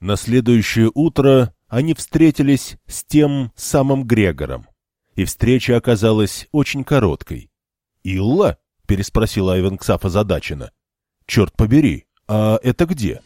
На следующее утро они встретились с тем самым Грегором, и встреча оказалась очень короткой. «Илла?» — переспросил Айвен Ксаф озадаченно. «Черт побери, а это где?»